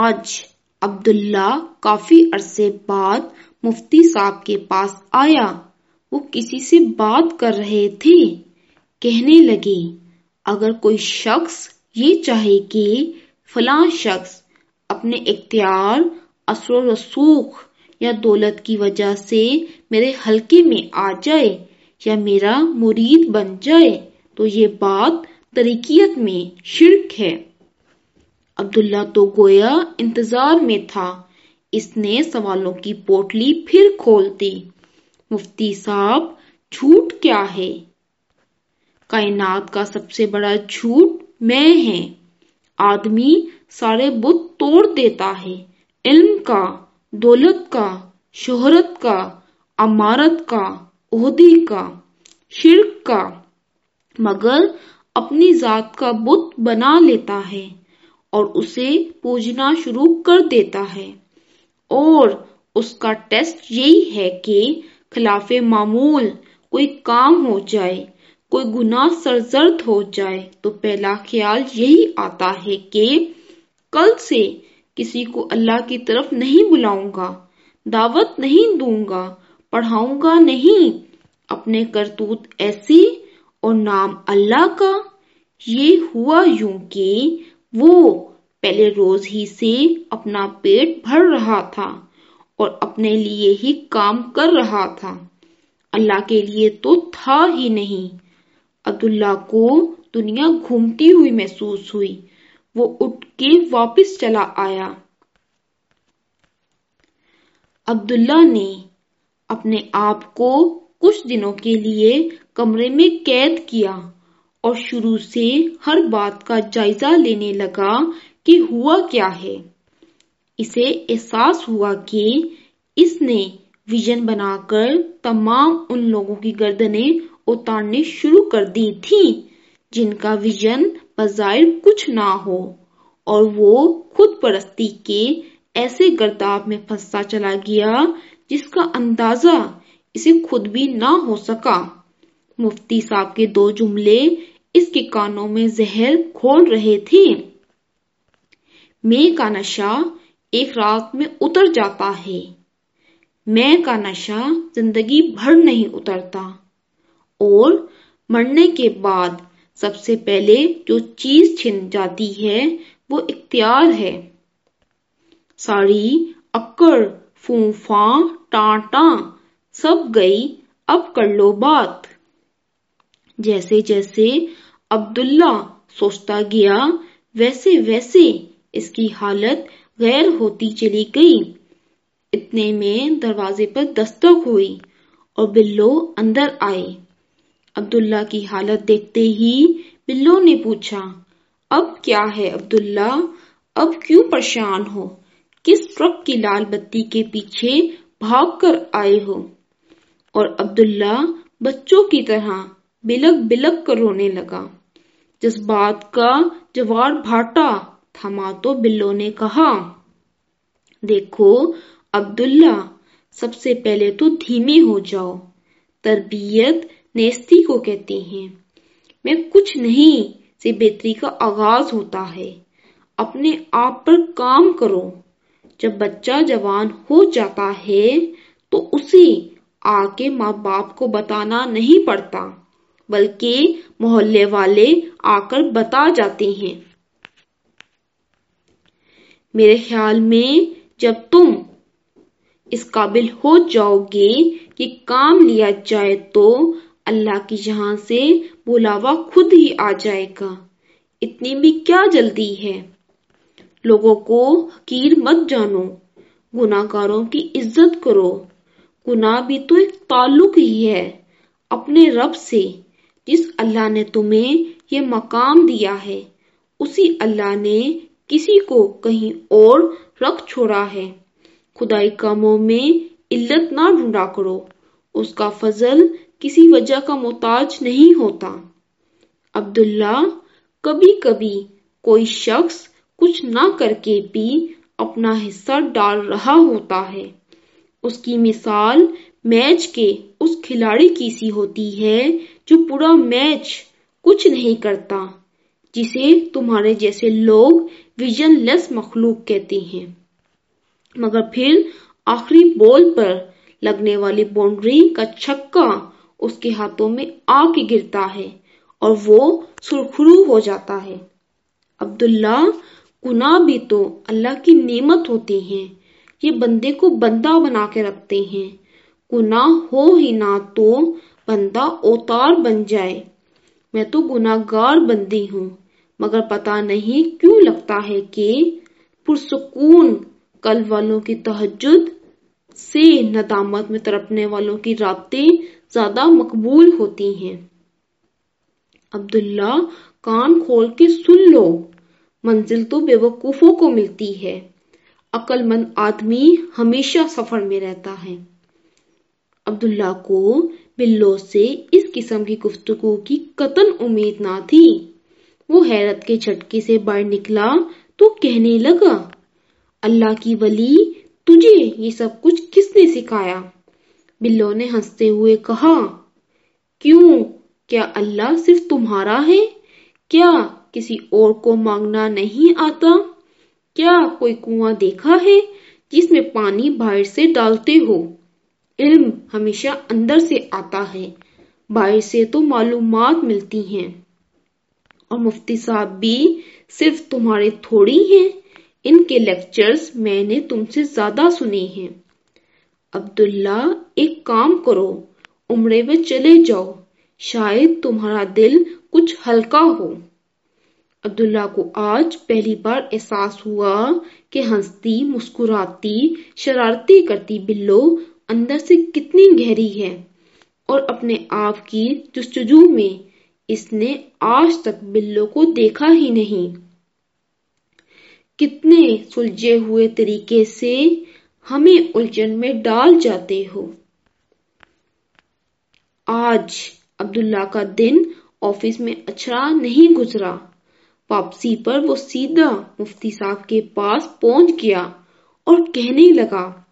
आज अब्दुल्ला काफ़ी अरसे बाद मुफ्ती साहब के पास आया। वो किसी से बात कर रहे थे। कहने लगे, अगर कोई शख्स ये चाहे कि फला शख्स अपने इख्तियार, असर रसूख या दौलत की वजह से मेरे हल्के में आ जाए या मेरा मुरीद बन जाए तो ये बात तरीकियत में शिरक है। अब्दुल्ला तो गोया इंतज़ार में था। इसने सवालों की पोटली फिर खोल दी। मुफ्ती साहब, झूठ क्या है? कायनात का सबसे बड़ा झूठ मैं है। आदमी सारे बुत तोड़ देता है। इल्म का, दौलत का, शोहरत का, अमारत का ओहदी का, शिरक का, मगर अपनी जात का बुत बना लेता है। और उसे पूजना शुरू कर देता है। और उसका टेस्ट यही है कि खिलाफ मामूल कोई काम हो जाए, कोई गुनाह सरजर्द हो जाए तो पहला ख्याल यही आता है कि कल से किसी को अल्लाह की तरफ़ नहीं बुलाऊँगा, दावत नहीं दूँगा, पढ़ाऊँगा नहीं। अपने करतूत ऐसी और नाम अल्लाह का, ये हुआ यूँ कि वो पहले रोज ही से अपना पेट भर रहा था और अपने लिए ही काम कर रहा था। अल्लाह के लिए तो था ही नहीं। अब्दुल्ला को दुनिया घूमती हुई महसूस हुई। वो उठ के वापस चला आया। अब्दुल्ला ने अपने आप को कुछ दिनों के लिए कमरे में कैद किया। और शुरू से हर बात का जायजा लेने लगा कि हुआ क्या है। इसे एहसास हुआ कि इसने विजन बनाकर तमाम उन लोगों की गर्दनें उतारने शुरू कर दी थी, जिनका विजन बजाय कुछ ना हो, और वो खुद परस्ती के ऐसे गर्दाब में फंसा चला गया जिसका अंदाज़ा इसे खुद भी ना हो सका। मुफ्ती साहब के दो जुमले इसके कानों में जहर खोल रहे थे। मैं का नशा एक रात में उतर जाता है। मैं का नशा ज़िंदगी भर नहीं उतरता। और मरने के बाद सबसे पहले जो चीज़ छिन जाती है, वो इख्तियार है। सारी अक्कड़, फूफा, टाटा सब गई, अब कर लो बात। जैसे जैसे अब्दुल्ला सोचता गया, वैसे वैसे इसकी हालत गैर होती चली गई। इतने में दरवाजे पर दस्तक हुई और बिल्लो अंदर आए। अब्दुल्ला की हालत देखते ही बिल्लो ने पूछा, अब क्या है अब्दुल्ला? अब क्यों परेशान हो? किस ट्रक की लाल बत्ती के पीछे भाग कर आए हो? और अब्दुल्ला बच्चों की तरह बिलक बिलक कर रोने लगा। जिस बात का जवार भाटा, थमा तो बिल्लो ने कहा, देखो, अब्दुल्ला, सबसे पहले तो धीमे हो जाओ। तरबियत नेस्ती को कहते हैं। मैं कुछ नहीं, से बेहतरी का आगाज़ होता है। अपने आप पर काम करो। जब बच्चा जवान हो जाता है तो उसे आके माँ बाप को बताना नहीं पड़ता। बल्कि मोहल्ले वाले आकर बता जाते हैं। मेरे ख्याल में जब तुम इस काबिल हो जाओगे कि काम लिया जाए तो अल्लाह की जहाँ से बुलावा खुद ही आ जाएगा। इतनी भी क्या जल्दी है? लोगों को हकीर मत जानो, गुनाहगारों की इज़्ज़त करो। गुनाह भी तो एक ताल्लुक ही है, अपने रब से। जिस अल्लाह ने तुम्हें ये मकाम दिया है। उसी अल्लाह ने किसी को कहीं और रख छोड़ा है। खुदाई कामों में इल्लत ना ढूंढा करो। उसका फजल किसी वजह का मोहताज नहीं होता। अब्दुल्ला कभी कभी कोई शख्स कुछ ना करके भी अपना हिस्सा डाल रहा होता है। उसकी मिसाल मैच के उस खिलाड़ी की सी होती है जो पूरा मैच कुछ नहीं करता, जिसे तुम्हारे जैसे लोग विजनलेस मखलूक कहते हैं। मगर फिर आखिरी बॉल पर लगने वाली बाउंड्री का छक्का उसके हाथों में आके गिरता है और वो सुरखरू हो जाता है। अब्दुल्ला गुनाह भी तो अल्लाह की नेमत होती हैं। ये बंदे को बंदा बना के रखते हैं। गुनाह हो ही ना तो बंदा ओतार बन जाए। मैं तो गुनागार बंदी हूँ, मगर पता नहीं क्यों लगता है कि पुरसकून कल वालों की तहजुद से नदामत में तरपने वालों की रातें ज़्यादा मकबूल होती हैं। अब्दुल्ला, कान खोल के सुन लो। मंजिल तो बेवकूफों को मिलती है। अक्लमंद आदमी हमेशा सफ़र में रहता है। अब्दुल्ला को बिल्लो से इस किस्म की गुफ्तगू की कतन उम्मीद ना थी। वो हैरत के झटके से बाहर निकला तो कहने लगा, अल्लाह की वली, तुझे ये सब कुछ किसने सिखाया? बिल्लो ने हँसते हुए कहा, क्यों? क्या अल्लाह सिर्फ़ तुम्हारा है? क्या किसी और को मांगना नहीं आता? क्या कोई कुआँ देखा है जिसमें पानी बाहर से डालते हो? इल्म हमेशा अंदर से आता है, बाहर से तो मालूम मिलती हैं। और मुफ्ती साहब भी सिर्फ़ तुम्हारे थोड़ी हैं, इनके लेक्चर्स मैंने तुमसे ज़्यादा सुने हैं। अब्दुल्ला, एक काम करो, उम्रे में चले जाओ, शायद तुम्हारा दिल कुछ हल्का हो। अब्दुल्ला को आज पहली बार एहसास हुआ कि हंसती, मुस्कुराती, शरारती करती बिल्लो अंदर से कितनी गहरी है और अपने आप की जुस्तजू में इसने आज तक बिल्लो को देखा ही नहीं। कितने सुलझे हुए तरीके से हमें उलझन में डाल जाते हो। आज अब्दुल्ला का दिन ऑफ़िस में अच्छा नहीं गुजरा। वापसी पर वो सीधा मुफ्ती साहब के पास पहुँच गया और कहने लगा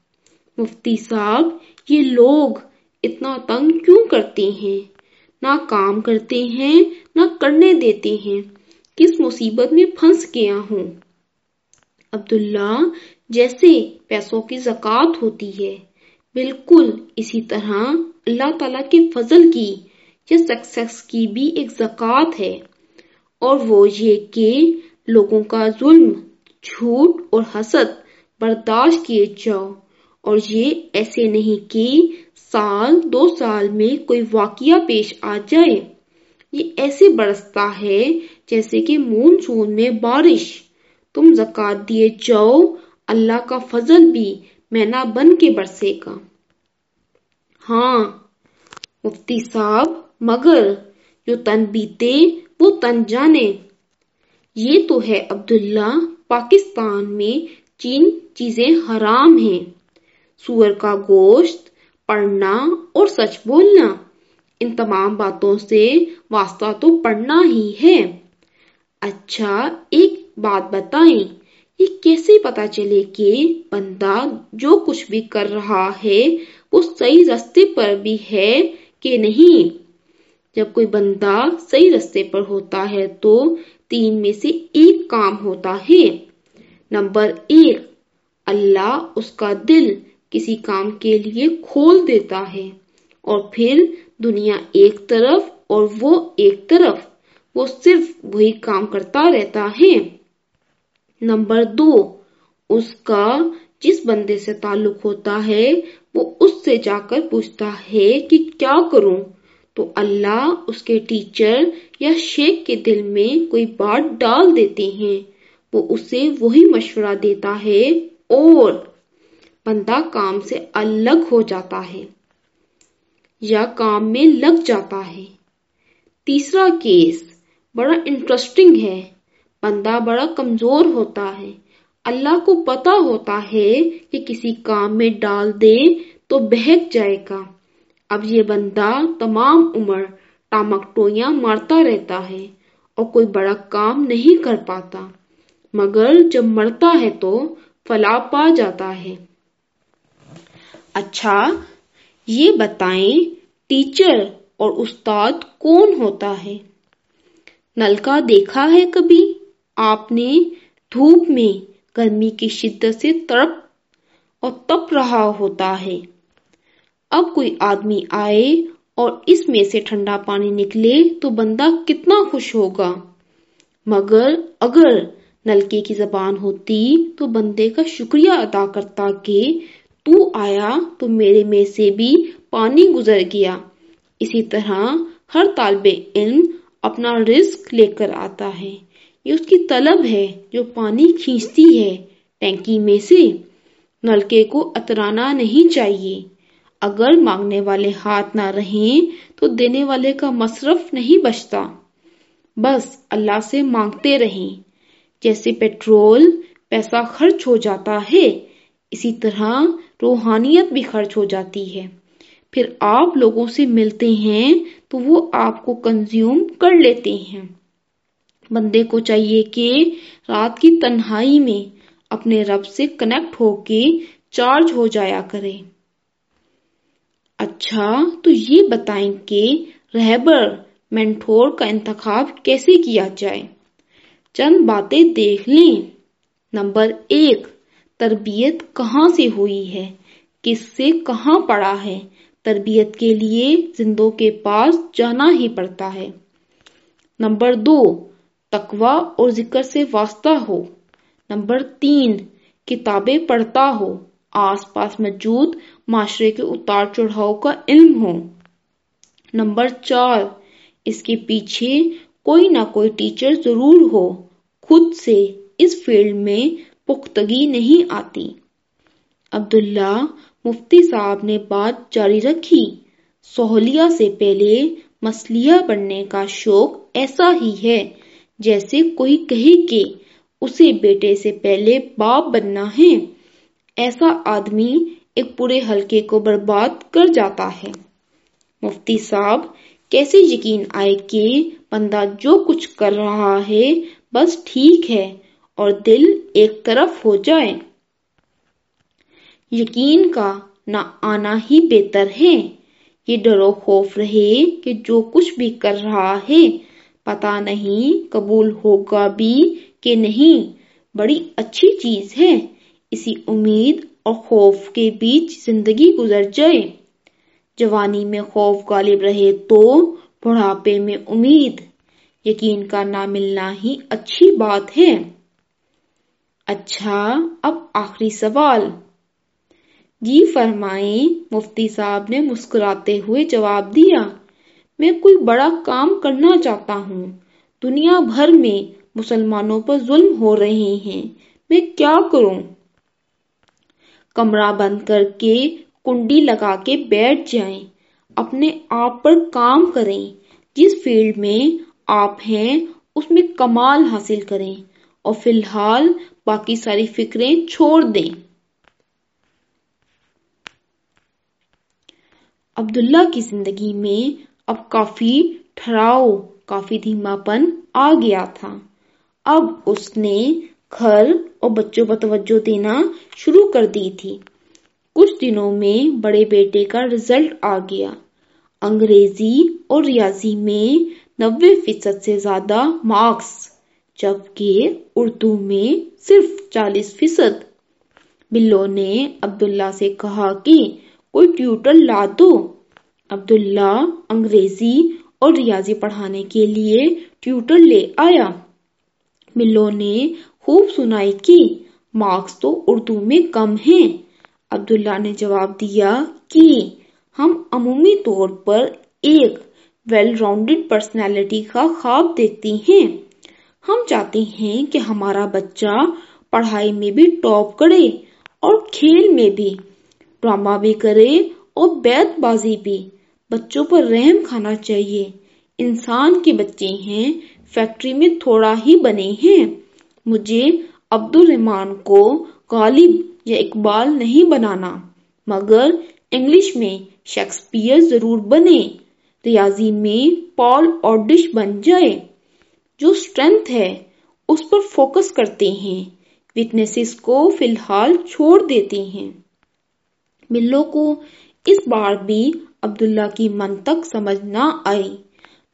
मुफ्ती साहब, ये लोग इतना तंग क्यों करते हैं? ना काम करते हैं, ना करने देते हैं। किस मुसीबत में फंस गया हूँ? अब्दुल्ला, जैसे पैसों की जक़ात होती है। बिल्कुल इसी तरह अल्लाह ताला के फजल की या सक्सेस की भी एक जक़ात है। और वो ये कि लोगों का जुल्म, झूठ और हसद बर्दाश्त किए जाओ। और ये ऐसे नहीं कि साल, दो साल में कोई वाकिया पेश आ जाए। ये ऐसे बरसता है जैसे कि मूनसून में बारिश। तुम जक़ात दिए जाओ, अल्लाह का फजल भी मैना बन के बरसेगा। हाँ मुफ्ती साहब, मगर जो तन बीते, वो तन जाने। ये तो है अब्दुल्ला, पाकिस्तान में चीन चीज़ें हराम हैं। सुअर का गोश्त, पढ़ना और सच बोलना। इन तमाम बातों से वास्ता तो पढ़ना ही है। अच्छा एक बात बताएँ, ये कैसे पता चले कि बंदा जो कुछ भी कर रहा है, वो सही रास्ते पर भी है कि नहीं? जब कोई बंदा सही रास्ते पर होता है तो तीन में से एक काम होता है। नंबर एक, अल्लाह उसका दिल किसी काम के लिए खोल देता है और फिर दुनिया एक तरफ़ और वो एक तरफ़, वो सिर्फ़ वही काम करता रहता है। नंबर दो, उसका जिस बंदे से ताल्लुक होता है, वो उससे जाकर पूछता है कि क्या करूँ? तो अल्लाह उसके टीचर या शेख के दिल में कोई बात डाल देते हैं। वो उसे वही मशवरा देता है, और बंदा काम से अलग हो जाता है, या काम में लग जाता है। तीसरा केस बड़ा इंटरेस्टिंग है। बंदा बड़ा कमज़ोर होता है। अल्लाह को पता होता है कि किसी काम में डाल दे तो बहक जाएगा। अब ये बंदा तमाम उम्र टामक टोया मारता रहता है और कोई बड़ा काम नहीं कर पाता। मगर जब मरता है तो फला पा जाता है। अच्छा ये बताएँ, टीचर और उस्ताद कौन होता है? नलका देखा है कभी? आपने धूप में गर्मी की शिद्दत से तड़प और तप रहा होता है। अब कोई आदमी आए और इसमें से ठंडा पानी निकले तो बंदा कितना खुश होगा। मगर अगर नलके की जबान होती तो बंदे का शुक्रिया अदा करता कि तू आया तो मेरे में से भी पानी गुजर गया। इसी तरह हर तालब इल्म अपना रिस्क लेकर आता है। ये उसकी तलब है जो पानी खींचती है। टैंकी में से नलके को अतराना नहीं चाहिए। अगर मांगने वाले हाथ ना रहें तो देने वाले का मसरफ नहीं बचता। बस अल्लाह से मांगते रहें। जैसे पेट्रोल, पैसा खर्च हो जाता है। इसी तरह रूहानियत भी खर्च हो जाती है। फिर आप लोगों से मिलते हैं तो वो आपको कंज्यूम कर लेते हैं। बंदे को चाहिए कि रात की तन्हाई में अपने रब से कनेक्ट होके चार्ज हो जाया करे। अच्छा तो ये बताएँ कि रहबर मेंटोर का इंतखाब कैसे किया जाए? चंद बातें देख लें। नंबर एक तरबियत कहाँ से हुई है? किससे कहाँ पड़ा है? तरबियत के लिए जिंदों के पास जाना ही पड़ता है। नंबर दो, तकवा और ज़िक्र से वास्ता हो। नंबर तीन, किताबें पढ़ता हो। आसपास मौजूद माशरे के उतार चढ़ाव का इल्म हो। नंबर चार, इसके पीछे कोई ना कोई टीचर ज़रूर हो। खुद से इस फ़ील्ड में पुख्तगी नहीं आती। अब्दुल्ला मुफ्ती साहब ने बात जारी रखी। सोहलिया से पहले मसलिया बनने का शौक ऐसा ही है, जैसे कोई कहे कि उसे बेटे से पहले बाप बनना है। ऐसा आदमी एक पूरे हलके को बर्बाद कर जाता है। मुफ्ती साहब कैसे यकीन आए कि बंदा जो कुछ कर रहा है, बस ठीक है और दिल एक तरफ़ हो जाए। यकीन का ना आना ही बेहतर है। ये डरो खौफ रहे कि जो कुछ भी कर रहा है, पता नहीं कबूल होगा भी कि नहीं। बड़ी अच्छी चीज़ है। इसी उम्मीद और खौफ के बीच ज़िंदगी गुजर जाए। जवानी में खौफ गालिब रहे तो बुढ़ापे में उम्मीद। यकीन का ना मिलना ही अच्छी बात है। अच्छा अब आखिरी सवाल। जी फरमाए मुफ्ती साहब ने मुस्कुराते हुए जवाब दिया मैं कोई बड़ा काम करना चाहता हूँ। दुनिया भर में मुसलमानों पर जुल्म हो रहे हैं। मैं क्या करूँ? कमरा बंद करके कुंडी लगा के बैठ जाएँ, अपने आप पर काम करें। जिस फ़ील्ड में आप हैं उसमें कमाल हासिल करें। और फ़िलहाल बाकी सारी फिक्रें छोड़ दें। अब्दुल्ला की ज़िंदगी में अब काफ़ी ठहराव काफ़ी धीमापन आ गया था। अब उसने घर और बच्चों पर तवज्जो देना शुरू कर दी थी। कुछ दिनों में बड़े बेटे का रिज़ल्ट आ गया। अंग्रेज़ी और रियाजी में नब्बे फ़ीसद से ज़्यादा मार्क्स जबकि उर्दू में सिर्फ़ चालीस फ़ीसद। बिल्लो ने अब्दुल्ला से कहा कि कोई ट्यूटर ला दो। अब्दुल्ला अंग्रेज़ी और रियाजी पढ़ाने के लिए ट्यूटर ले आया। बिल्लो ने खूब सुनाई कि मार्क्स तो उर्दू में कम हैं। अब्दुल्ला ने जवाब दिया कि हम अमूमी तौर पर एक वेल राउंडेड पर्सनैलिटी का ख्वाब देखते हैं। हम चाहते हैं कि हमारा बच्चा पढ़ाई में भी टॉप करे और खेल में भी। ड्रामा भी करे और बैतबाजी भी। बच्चों पर रहम खाना चाहिए। इंसान के बच्चे हैं, फैक्ट्री में थोड़ा ही बने हैं। मुझे अब्दुल रहमान को गालिब या इकबाल नहीं बनाना, मगर इंग्लिश में शेक्सपियर ज़रूर बने। रियाजी में पॉल और डिश बन जाए। जो स्ट्रेंथ है, उस पर फोकस करते हैं। वीकनेसेस को फ़िलहाल छोड़ देते हैं। मिल्लो को इस बार भी अब्दुल्ला की मन तक समझ ना आई,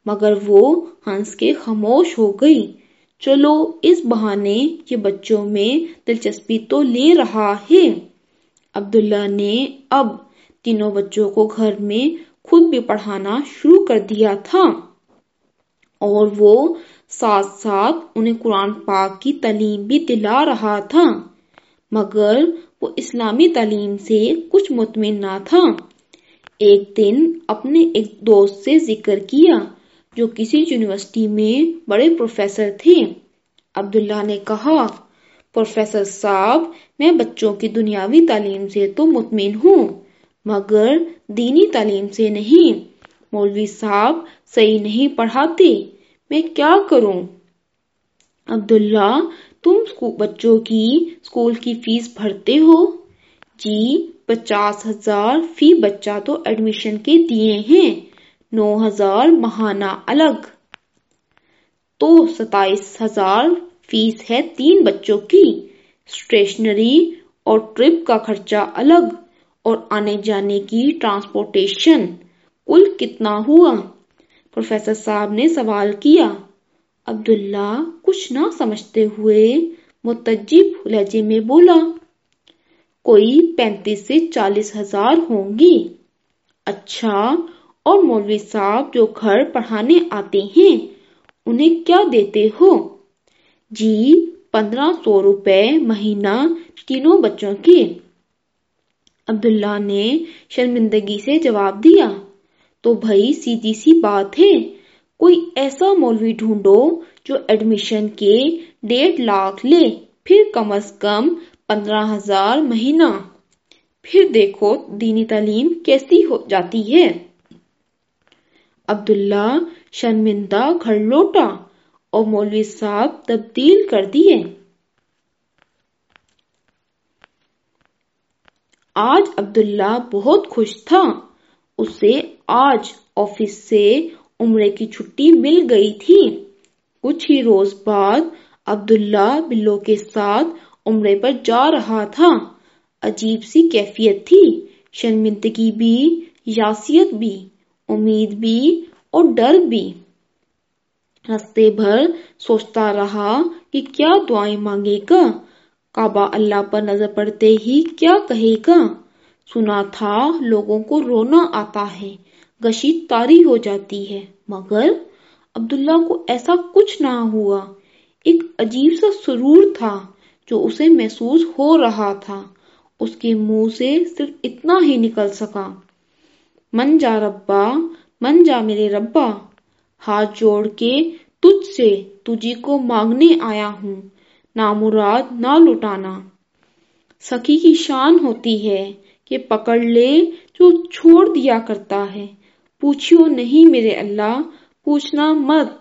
मगर वो हंस के खामोश हो गई। चलो, इस बहाने ये बच्चों में दिलचस्पी तो ले रहा है। अब्दुल्ला ने अब तीनों बच्चों को घर में खुद भी पढ़ाना शुरू कर दिया था, और वो साथ साथ उन्हें कुरान पाक की तलीम भी दिला रहा था, मगर वो इस्लामी तलीम से कुछ मुतमिन ना था। एक दिन अपने एक दोस्त से ज़िक्र किया, जो किसी यूनिवर्सिटी में बड़े प्रोफेसर थे। अब्दुल्ला ने कहा प्रोफेसर साहब, मैं बच्चों की दुनियावी तालीम से तो मुतमिन हूँ, मगर दीनी तालीम से नहीं। मौलवी साहब सही नहीं पढ़ाते। मैं क्या करूँ? अब्दुल्ला, तुम बच्चों की स्कूल की फ़ीस भरते हो? जी, पचास हज़ार फ़ी बच्चा तो एडमिशन के दिए हैं। नौ हज़ार महाना अलग। तो सताइस हज़ार फ़ीस है तीन बच्चों की। स्टेशनरी और ट्रिप का खर्चा अलग और आने जाने की ट्रांसपोर्टेशन। कुल कितना हुआ? प्रोफेसर साहब ने सवाल किया, अब्दुल्ला, कुछ ना समझते हुए मुतजिब लहजे में बोला, कोई पैंतीस से चालीस हज़ार होंगी। अच्छा और मौलवी साहब जो घर पढ़ाने आते हैं, उन्हें क्या देते हो? जी, पंद्रह सौ रुपए महीना तीनों बच्चों के। अब्दुल्ला ने शर्मिंदगी से जवाब दिया तो भाई सीधी सी बात है। कोई ऐसा मौलवी ढूंढो जो एडमिशन के डेढ़ लाख ले, फिर कम अज कम पंद्रह हज़ार महीना। फिर देखो दीनी तालीम कैसी हो जाती है। अब्दुल्ला शर्मिंदा घर लौटा और मौलवी साहब तब्दील कर दिए। आज अब्दुल्ला बहुत खुश था। उसे आज ऑफ़िस से उम्र की छुट्टी मिल गई थी। कुछ ही रोज बाद अब्दुल्ला बिल्लो के साथ उम्र पर जा रहा था। अजीब सी कैफियत थी। शर्मिंदगी भी, यासियत भी, उम्मीद भी और डर भी। रस्ते भर सोचता रहा कि क्या दुआएँ मांगेगा। काबा अल्लाह पर नज़र पड़ते ही क्या कहेगा। सुना था, लोगों को रोना आता है गशी तारी हो जाती है। मगर अब्दुल्ला को ऐसा कुछ ना हुआ। एक अजीब सा सुरूर था जो उसे महसूस हो रहा था। उसके मुँह से सिर्फ़ इतना ही निकल सका। मन जा रब्बा, मन जा मेरे रब्बा, हाथ जोड़ के तुझसे तुझी को मांगने आया हूँ, नामुराद ना लुटाना। सखी की शान होती है कि पकड़ ले जो छोड़ दिया करता है। पूछियो नहीं मेरे अल्लाह, पूछना मत,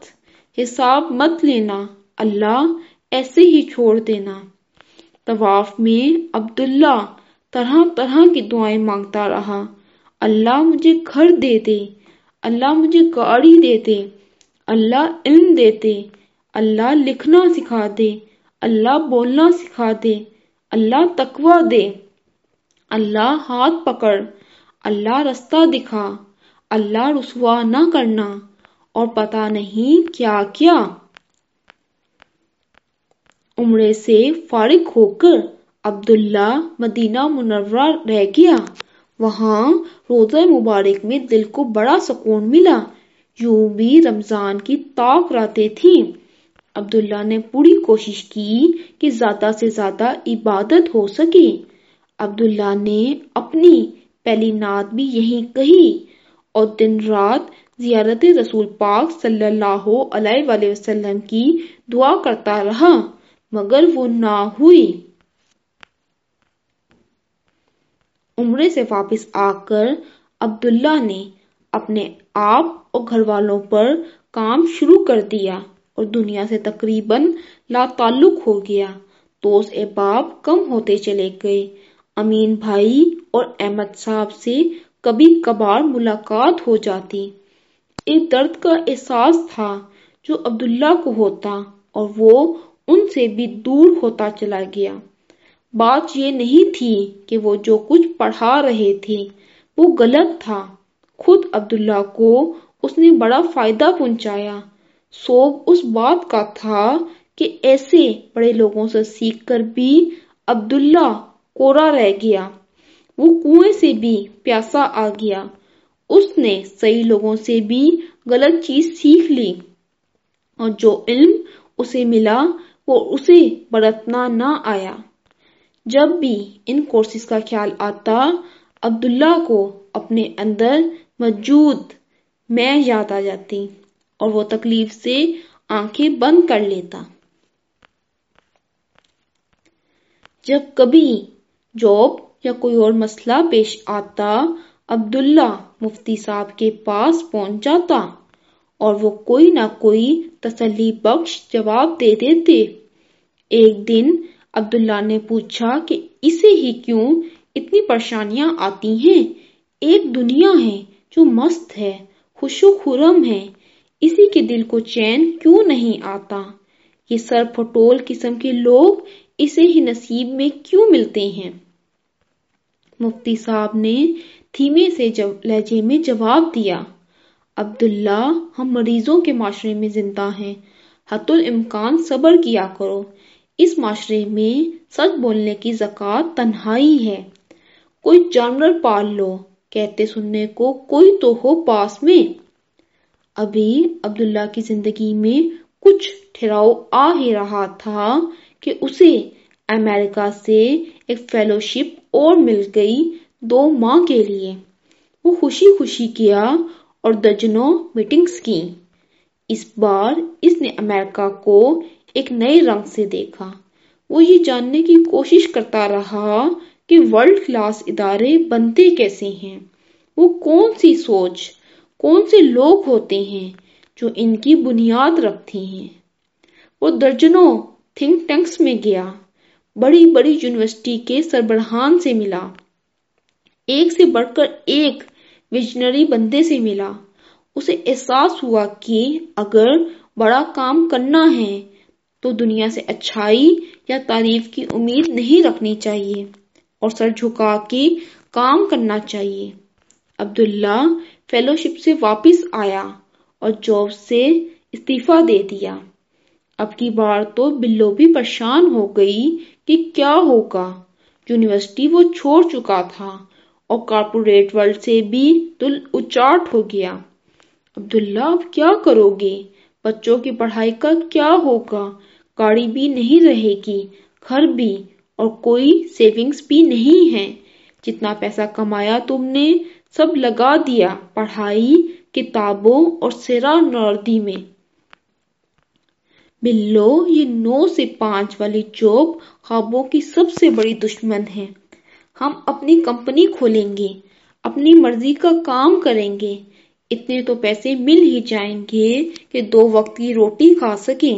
हिसाब मत लेना, अल्लाह ऐसे ही छोड़ देना। तवाफ में अब्दुल्ला तरह तरह की दुआएँ माँगता रहा। अल्लाह मुझे घर दे दे, अल्लाह मुझे गाड़ी दे दे, अल्लाह इल्म दे दे, अल्लाह लिखना सिखा दे, अल्लाह बोलना सिखा दे, अल्लाह तकवा दे। अल्लाह हाथ पकड़, अल्लाह रास्ता दिखा, अल्लाह रुसवा ना करना और पता नहीं क्या क्या। उम्र से फारिग होकर अब्दुल्ला मदीना मुनव्वरा रह गया। वहाँ रोजा मुबारक में दिल को बड़ा सुकून मिला। यूँ भी रमज़ान की ताक रातें थी। अब्दुल्ला ने पूरी कोशिश की कि ज़्यादा से ज़्यादा इबादत हो सके। अब्दुल्ला ने अपनी पहली नात भी यही कही और दिन रात जियारत रसूल पाक सल्लल्लाहु अलैहि वसल्लम की दुआ करता रहा, मगर वो ना हुई। उम्र से वापस आकर अब्दुल्ला ने अपने आप और घर वालों पर काम शुरू कर दिया और दुनिया से तकरीबन लाताल्लुक हो गया। दोस्त एबाब कम होते चले गए। अमीन भाई और अहमद साहब से कभी कभार मुलाकात हो जाती। एक दर्द का एहसास था जो अब्दुल्ला को होता और वो उनसे भी दूर होता चला गया। बात ये नहीं थी कि वो जो कुछ पढ़ा रहे थे, वो गलत था। खुद अब्दुल्ला को उसने बड़ा फ़ायदा पहुँचाया। सोब उस बात का था कि ऐसे बड़े लोगों से सीखकर भी अब्दुल्ला कोरा रह गया। वो कुएँ से भी प्यासा आ गया। उसने सही लोगों से भी गलत चीज़ सीख ली। और जो इल्म उसे मिला, वो उसे बरतना ना आया। जब भी इन कोर्सेज का ख्याल आता अब्दुल्ला को अपने अंदर मौजूद मैं याद आ जाती और वो तकलीफ़ से आँखें बंद कर लेता। जब कभी जॉब या कोई और मसला पेश आता, अब्दुल्ला मुफ्ती साहब के पास पहुँच जाता और वो कोई ना कोई तसली बख्श जवाब दे देते। एक दिन अब्दुल्ला ने पूछा कि इसे ही क्यों इतनी परेशानियाँ आती हैं? एक दुनिया है जो मस्त है खुशो खुरम है। इसी के दिल को चैन क्यों नहीं आता? ये सर फटोल किस्म के लोग इसे ही नसीब में क्यों मिलते हैं? मुफ्ती साहब ने थीमे से जव, लहजे में जवाब दिया अब्दुल्ला हम मरीजों के माशरे में ज़िंदा हैं। हतुल इम्कान सब्र किया करो। इस माशरे में सच बोलने की जक़ात तन्हाई है। कोई जानवर पाल लो कहते सुनने को कोई तो हो पास में। अभी अब्दुल्ला की ज़िंदगी में कुछ ठहराव आ ही रहा था कि उसे अमेरिका से एक फेलोशिप और मिल गई दो माह के लिए। वो खुशी खुशी किया और दर्जनों मीटिंग्स की। इस बार इसने अमेरिका को एक नए रंग से देखा। वो ये जानने की कोशिश करता रहा कि वर्ल्ड क्लास इदारे बनते कैसे हैं। वो कौन सी सोच, कौन से लोग होते हैं जो इनकी बुनियाद रखते हैं? वो दर्जनों थिंक टैंक्स में गया। बड़ी बड़ी यूनिवर्सिटी के सरबराहान से मिला। एक से बढ़कर एक विजनरी बंदे से मिला। उसे एहसास हुआ कि अगर बड़ा काम करना है तो दुनिया से अच्छाई या तारीफ़ की उम्मीद नहीं रखनी चाहिए और सर झुका के काम करना चाहिए। अब्दुल्ला फेलोशिप से वापस आया और जॉब से इस्तीफा दे दिया। अब की बार तो बिल्लो भी परेशान हो गई कि क्या होगा। यूनिवर्सिटी वो छोड़ चुका था और कारपोरेट वर्ल्ड से भी दिल उचाट हो गया। अब्दुल्ला, अब क्या करोगे? बच्चों की पढ़ाई का क्या होगा? गाड़ी भी नहीं रहेगी, घर भी और कोई सेविंग्स भी नहीं है। जितना पैसा कमाया तुमने, सब लगा दिया, पढ़ाई, किताबों और सिरा नर्दी में। बिल्लो, ये नौ से पाँच वाली चौक ख्वाबों की सबसे बड़ी दुश्मन है। हम अपनी कंपनी खोलेंगे, अपनी मर्ज़ी का काम करेंगे। इतने तो पैसे मिल ही जाएँगे कि दो वक्त की रोटी खा सके।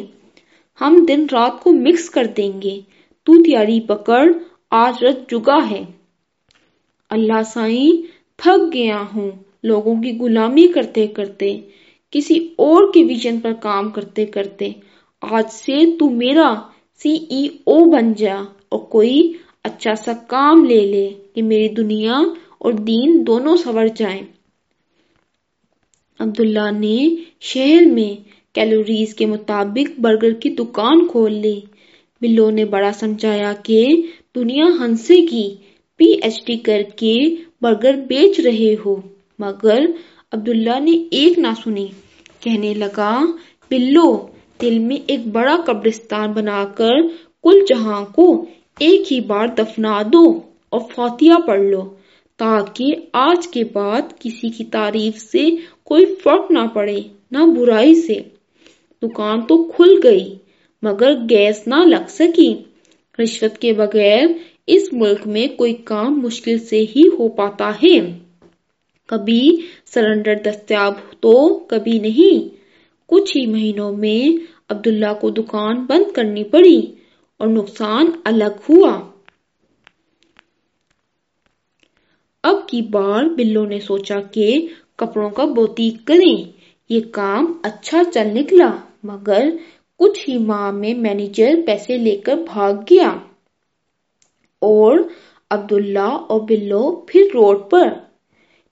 हम दिन रात को मिक्स कर देंगे। तू तैयारी पकड़, आज रत जुगा है। अल्लाह साई, थक गया हूँ लोगों की गुलामी करते करते किसी और के विजन पर काम करते करते आज से तू मेरा सीईओ बन जा और कोई अच्छा सा काम ले ले कि मेरी दुनिया और दीन दोनों सवर जाए। अब्दुल्ला ने शहर में कैलोरीज के मुताबिक बर्गर की दुकान खोल ली। बिल्लो ने बड़ा समझाया कि दुनिया हंसेगी पीएचडी करके बर्गर बेच रहे हो। मगर अब्दुल्ला ने एक ना सुनी। कहने लगा, बिल्लो दिल में एक बड़ा कब्रिस्तान बनाकर, कुल जहाँ को एक ही बार दफना दो और फातिया पढ़ लो, ताकि आज के बाद किसी की तारीफ़ से कोई फ़र्क ना पड़े, ना बुराई से। दुकान तो खुल गई, मगर गैस ना लग सकी। रिश्वत के बगैर इस मुल्क में कोई काम मुश्किल से ही हो पाता है। कभी सरेंडर दस्तियाब तो कभी नहीं कुछ ही महीनों में अब्दुल्ला को दुकान बंद करनी पड़ी और नुकसान अलग हुआ। अब की बार बिल्लो ने सोचा कि कपड़ों का बोतीक करें, ये काम अच्छा चल निकला, मगर कुछ ही माह में मैनेजर पैसे लेकर भाग गया और अब्दुल्ला और बिल्लो फिर रोड पर।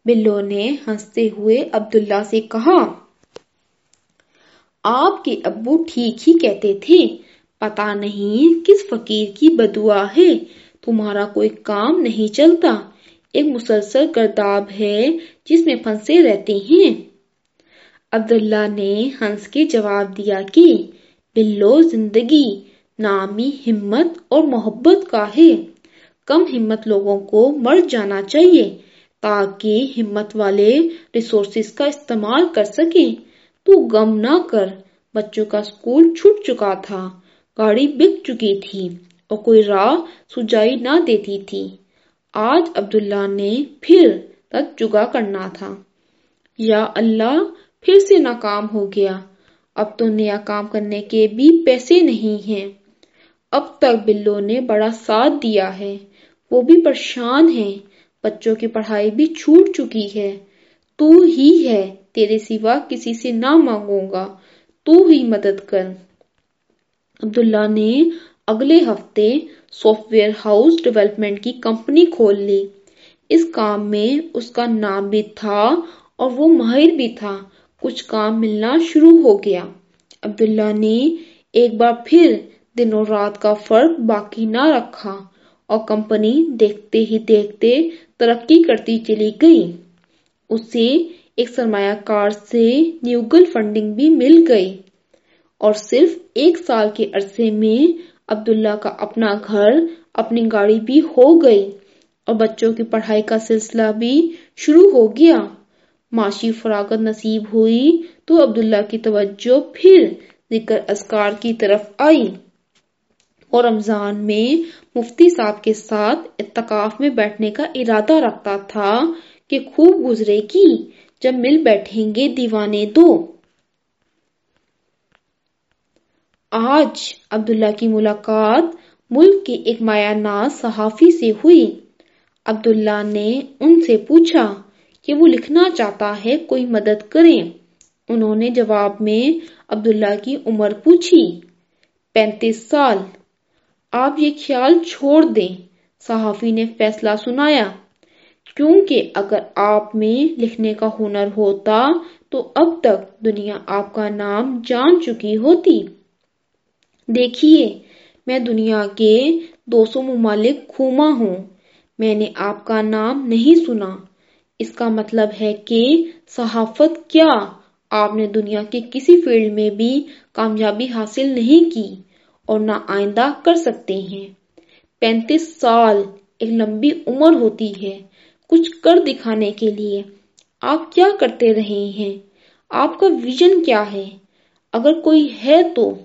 बिल्लो ने हँसते हुए अब्दुल्ला से कहा आपके अब्बू ठीक ही कहते थे, पता नहीं किस फकीर की बदुआ है, तुम्हारा कोई काम नहीं चलता। एक मुसलसल करदाब है जिसमें फंसे रहते हैं। अब्दुल्ला ने हंस के जवाब दिया कि, बिल्लो ज़िंदगी नामी हिम्मत और मोहब्बत का है। कम हिम्मत लोगों को मर जाना चाहिए, ताकि हिम्मत वाले रिसोर्सेज का इस्तेमाल कर सके। तू गम ना कर। बच्चों का स्कूल छूट चुका था। गाड़ी बिक चुकी थी और कोई राह सुझाई ना देती थी। आज अब्दुल्ला ने फिर तक जुगा करना था। या अल्लाह फिर से नाकाम हो गया। अब तो नया काम करने के भी पैसे नहीं हैं। अब तक बिल्लो ने बड़ा साथ दिया है। वो भी परेशान है। बच्चों की पढ़ाई भी छूट चुकी है। तू ही है। तेरे सिवा किसी से ना मांगूँगा। तू ही मदद कर। अब्दुल्ला ने अगले हफ़्ते सॉफ्टवेयर हाउस डेवलपमेंट की कंपनी खोल ली। इस काम में उसका नाम भी था और वो माहिर भी था। कुछ काम मिलना शुरू हो गया। अब्दुल्ला ने एक बार फिर दिनों रात का फ़र्क बाकी ना रखा और कंपनी देखते ही देखते तरक्की करती चली गई। उसे एक सरमायाकार से न्यूगल फंडिंग भी मिल गई। और सिर्फ़ एक साल के अरसे में अब्दुल्ला का अपना घर, अपनी गाड़ी भी हो गई और बच्चों की पढ़ाई का सिलसिला भी शुरू हो गया। माशी फरागत नसीब हुई तो अब्दुल्ला की तवज्जो फिर ज़िक्र असकार की तरफ़ आई। और रमज़ान में मुफ्ती साहब के साथ इतकाफ में बैठने का इरादा रखता था कि खूब गुजरेगी जब मिल बैठेंगे दीवाने दो आज अब्दुल्ला की मुलाकात मुल्क के एक मायानाज सहाफी से हुई। अब्दुल्ला ने उनसे पूछा कि वो लिखना चाहता है कोई मदद करें। उन्होंने जवाब में अब्दुल्ला की उम्र पूछी, पैंतीस साल। आप ये ख्याल छोड़ दें, सहाफी ने फैसला सुनाया। क्योंकि अगर आप में लिखने का हुनर होता तो अब तक दुनिया आपका नाम जान चुकी होती। देखिए, मैं दुनिया के 200 ममालिक घूमा हूँ। मैंने आपका नाम नहीं सुना। इसका मतलब है कि सहाफत क्या? आपने दुनिया के किसी फ़ील्ड में भी कामयाबी हासिल नहीं की और ना आइंदा कर सकते हैं। पैंतीस साल एक लंबी उम्र होती है। कुछ कर दिखाने के लिए। आप क्या करते रहे हैं? आपका विजन क्या है? अगर कोई है तो?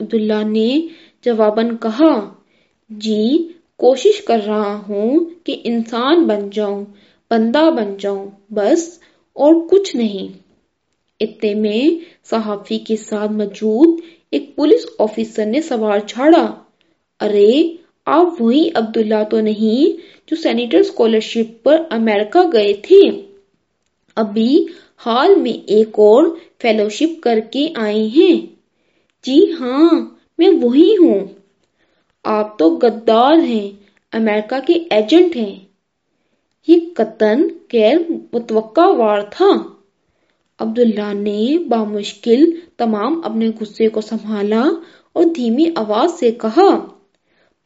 अब्दुल्ला ने जवाबन कहा, जी, कोशिश कर रहा हूँ कि इंसान बन जाऊँ, बंदा बन जाऊँ, बस, और कुछ नहीं। इतने में सहाफी के साथ मौजूद एक पुलिस ऑफिसर ने सवाल छाड़ा, अरे आप वही अब्दुल्ला तो नहीं, जो सेनेटर स्कॉलरशिप पर अमेरिका गए थे। अभी हाल में एक और फेलोशिप करके आए हैं। जी हाँ मैं वही हूँ। आप तो गद्दार हैं, अमेरिका के एजेंट हैं। ये कतन गैर मुतवक्का वार था। अब्दुल्ला ने बामुश्किल तमाम अपने गुस्से को संभाला और धीमी आवाज़ से कहा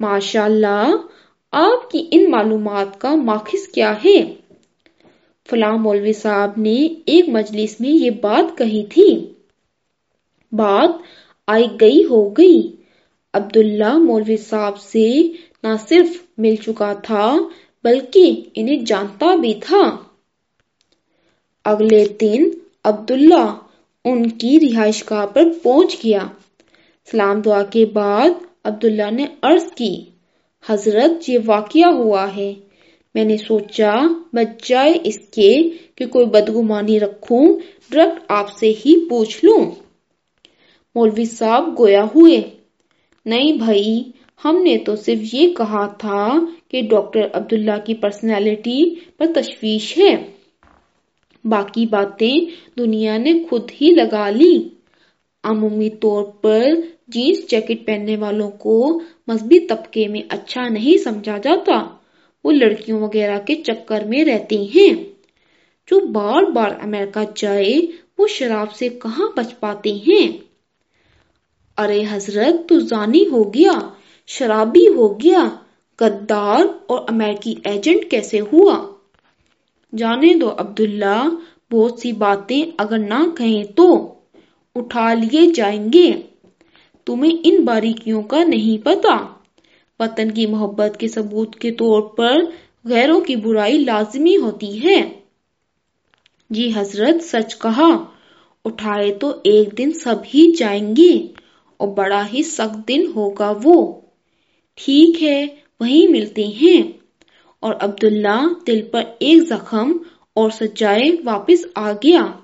माशाल्लाह, आपकी इन मालूमात का माखिस क्या है? फलाम मौलवी साहब ने एक मजलिस में ये बात कही थी। बात आई गई हो गई। अब्दुल्ला मौलवी साहब से न सिर्फ़ मिल चुका था, बल्कि इन्हें जानता भी था। अगले दिन अब्दुल्ला उनकी रिहाइशगाह पर पहुँच गया। सलाम दुआ के बाद अब्दुल्ला ने अर्ज़ की, हज़रत, ये वाकया हुआ है। मैंने सोचा बजाय इसके कि कोई बदगुमानी रखूँ डायरेक्ट आपसे ही पूछ लूँ। मौलवी साहब गोया हुए, नहीं भाई, हमने तो सिर्फ़ ये कहा था कि डॉक्टर अब्दुल्ला की पर्सनैलिटी पर तशवीश है। बाकी बातें दुनिया ने खुद ही लगा ली। अमूमी तौर पर जीन्स जैकेट पहनने वालों को मजहबी तबके में अच्छा नहीं समझा जाता। वो लड़कियों वगैरह के चक्कर में रहती हैं। जो बार बार अमेरिका जाए, वो शराब से कहाँ बच पाते हैं? अरे हज़रत तो जानी हो गया, शराबी हो गया, गद्दार और अमेरिकी एजेंट कैसे हुआ? जाने दो अब्दुल्ला, बहुत सी बातें अगर ना कहें तो। उठा लिए जाएँगे। तुम्हें इन बारीकियों का नहीं पता। वतन की मोहब्बत के सबूत के तौर पर गैरों की बुराई लाजमी होती है। जी हज़रत, सच कहा, उठाए तो एक दिन सब ही जाएँगे और बड़ा ही सख्त दिन होगा वो। ठीक है, वहीं मिलते हैं। और अब्दुल्ला दिल पर एक जख्म और सजाए वापस आ गया।